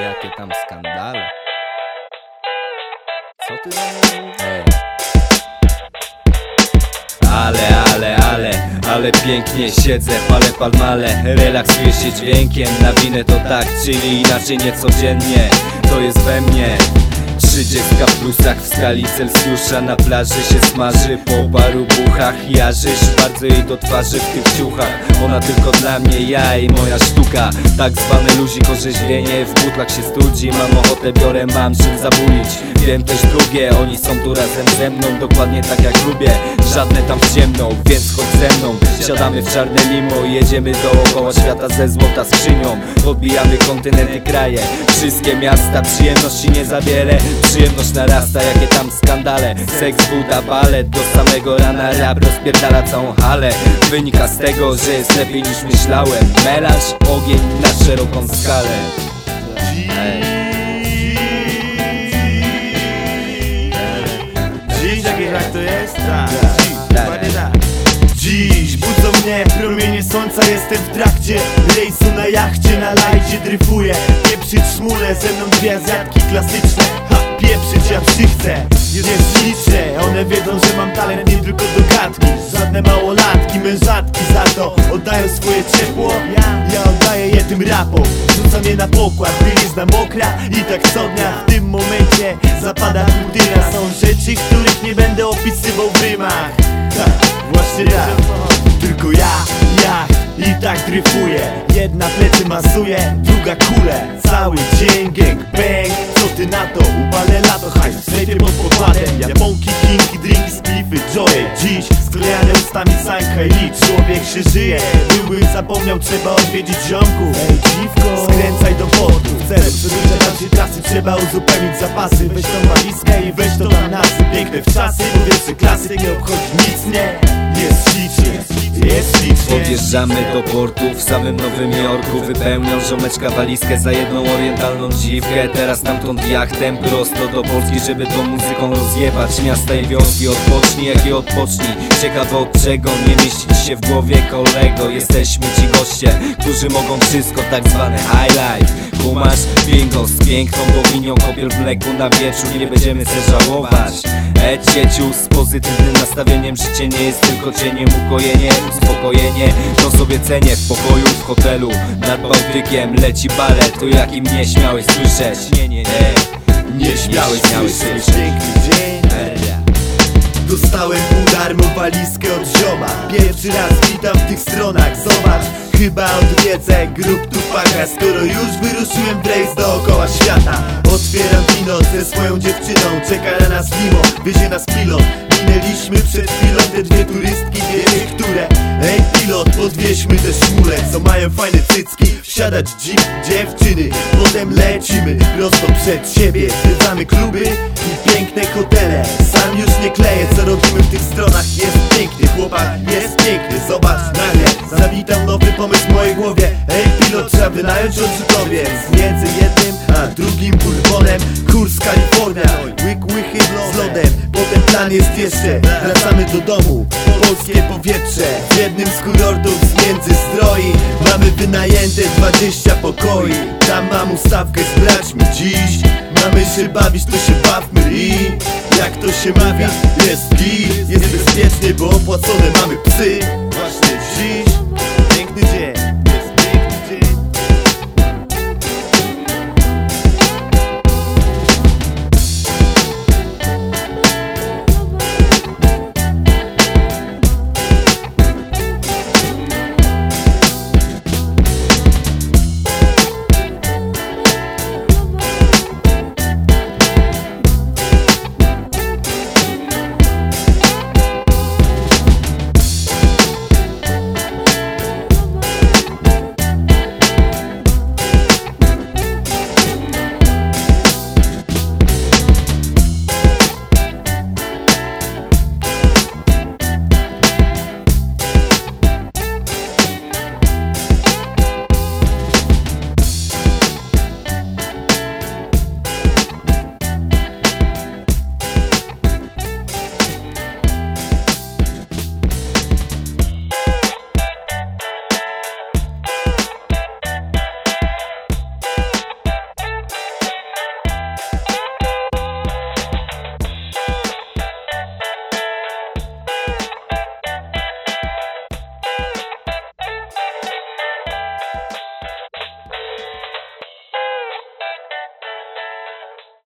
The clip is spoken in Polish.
jakie tam skandale? Co ty do mnie. Ale, ale, ale, ale pięknie siedzę, palę palmale. Relaksuję się dźwiękiem, na winę to tak, czyli inaczej niecodziennie. To jest we mnie. 30 w plusach w skali Celsjusza. Na plaży się smaży po paru buchach Jarzysz. Bardzo jej do twarzy w tych ciuchach. Ona tylko dla mnie, ja i moja sztuka. Tak zwane luzik orzeźwienie W butlach się studzi, mam ochotę, biorę, mam czym zabulić. Wiem też drugie, oni są tu razem ze mną. Dokładnie tak jak lubię, żadne tam w ciemną Więc chodź ze mną, siadamy w czarne limo Jedziemy dookoła świata ze złota skrzynią. Podbijamy kontynenty, kraje. Wszystkie miasta, przyjemności nie za wiele Narasta, jakie tam skandale Seks, buta, balet, do samego rana rap rozpierdala całą halę Wynika z tego, że jest lepiej niż myślałem Melanż, ogień na szeroką skalę. Dziś jak to jest? Tak, Tak. dokładnie tak Dziś mnie promienie słońca Jestem w trakcie rejsu na jachcie Na lajcie dryfuję. Pieprzyć szmule, ze mną dwie azjatki klasyczne. Ha, pieprzyć ja przychcę Jest liczne, one wiedzą, że mam talent nie tylko do gadki. Żadne małolatki, mężatki za to Oddają swoje ciepło. Ja oddaję je tym rapom. Rzucam je na pokład, bielizna mokra I tak co dnia w tym momencie Zapada rutyna Są rzeczy, których nie będę opisywał w rymach. Tak, właśnie tak tak dryfuję Jedna plecy masuje, druga kule. Cały dzień gang bang. Co ty na to? Upalę lato, hajs. W pod pokładem. Japonki, chinki, drinki, splify, joye Dziś ustami Sanka i Człowiek się żyje. Byłbym zapomniał, trzeba odwiedzić ziomków. Ej dziwko, skręcaj do portu celu przedłużenia dalszej trasy trzeba uzupełnić zapasy. Weź tą walizkę i weź to na nas. Piękne w czasy, powietrze klasy Nie obchodzi nic mnie Jest ślicznie, Podjeżdżamy do portu w samym Nowym Jorku. Wypełniam żomeczka walizkę za jedną orientalną dziwkę. Teraz tamtąd jachtem prosto do Polski Żeby tą muzyką rozjebać. Miasta i wioski Odpocznij jak i odpocznij. Ciekawe od nie mieści ci się w głowie kolego? Jesteśmy ci goście, którzy mogą wszystko Tak zwane high life. Kumasz bingo z piękną boginią Kopiel w mleku na wieczór Nie będziemy se żałować. E cieciu z pozytywnym nastawieniem Życie nie jest tylko cieniem Ukojenie, uspokojenie To sobie cenię w pokoju, w hotelu Nad Bałtykiem. Leci balet To jakim nie śmiałeś słyszeć? Nie, nie, nie. Nie śmiałeś, słyszeć. słyszeć Piękny dzień Dostałem pół darmo walizkę od zioma. Pierwszy raz witam w tych stronach, zobacz. Chyba odwiedzę grup Tupaka Skoro już wyruszyłem w rejs dookoła świata. Otwieram wino ze swoją dziewczyną Czeka na nas limo, wiezie nas pilot Minęliśmy przed chwilą te dwie turystki Wiecie które? Ej pilot, podwieźmy te szmule Co mają fajne cycki. Wsiadać jeep, dziewczyny Potem lecimy prosto przed siebie. Zwiedzamy kluby i piękne hotele. Sam już nie kleję, co robimy w tych stronach. Jest piękny, chłopak jest piękny. Zobacz, nagle zawitał nowy pomysł w mojej głowie. Ej pilot, trzeba wynająć odrzutowiec Między jednym a drugim bourbonem Kurs Kalifornia, łyk łychy Plan jest jeszcze, wracamy do domu. Polskie powietrze w jednym z kurortów z Międzyzdroi Mamy wynajęte 20 pokoi. Tam mam ustawkę z braćmi dziś. Mamy się bawić, to się bawmy. I Jak to się mawia, jest git. Jest bezpiecznie, bo opłacone mamy psy